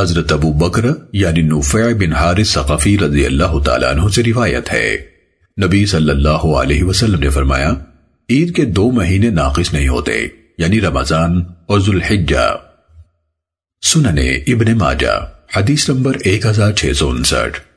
حضرت ابو بکر یعنی نوفع بن حارث ثقفی رضی اللہ تعالیٰ عنہ سے روایت ہے۔ نبی صلی اللہ علیہ وسلم نے فرمایا، عید کے دو مہینے ناقص نہیں ہوتے یعنی رمضان اور ذوالحجہ۔ سننے ابن ماجہ، حدیث نمبر ایک ہزار چھ سو انسٹھ۔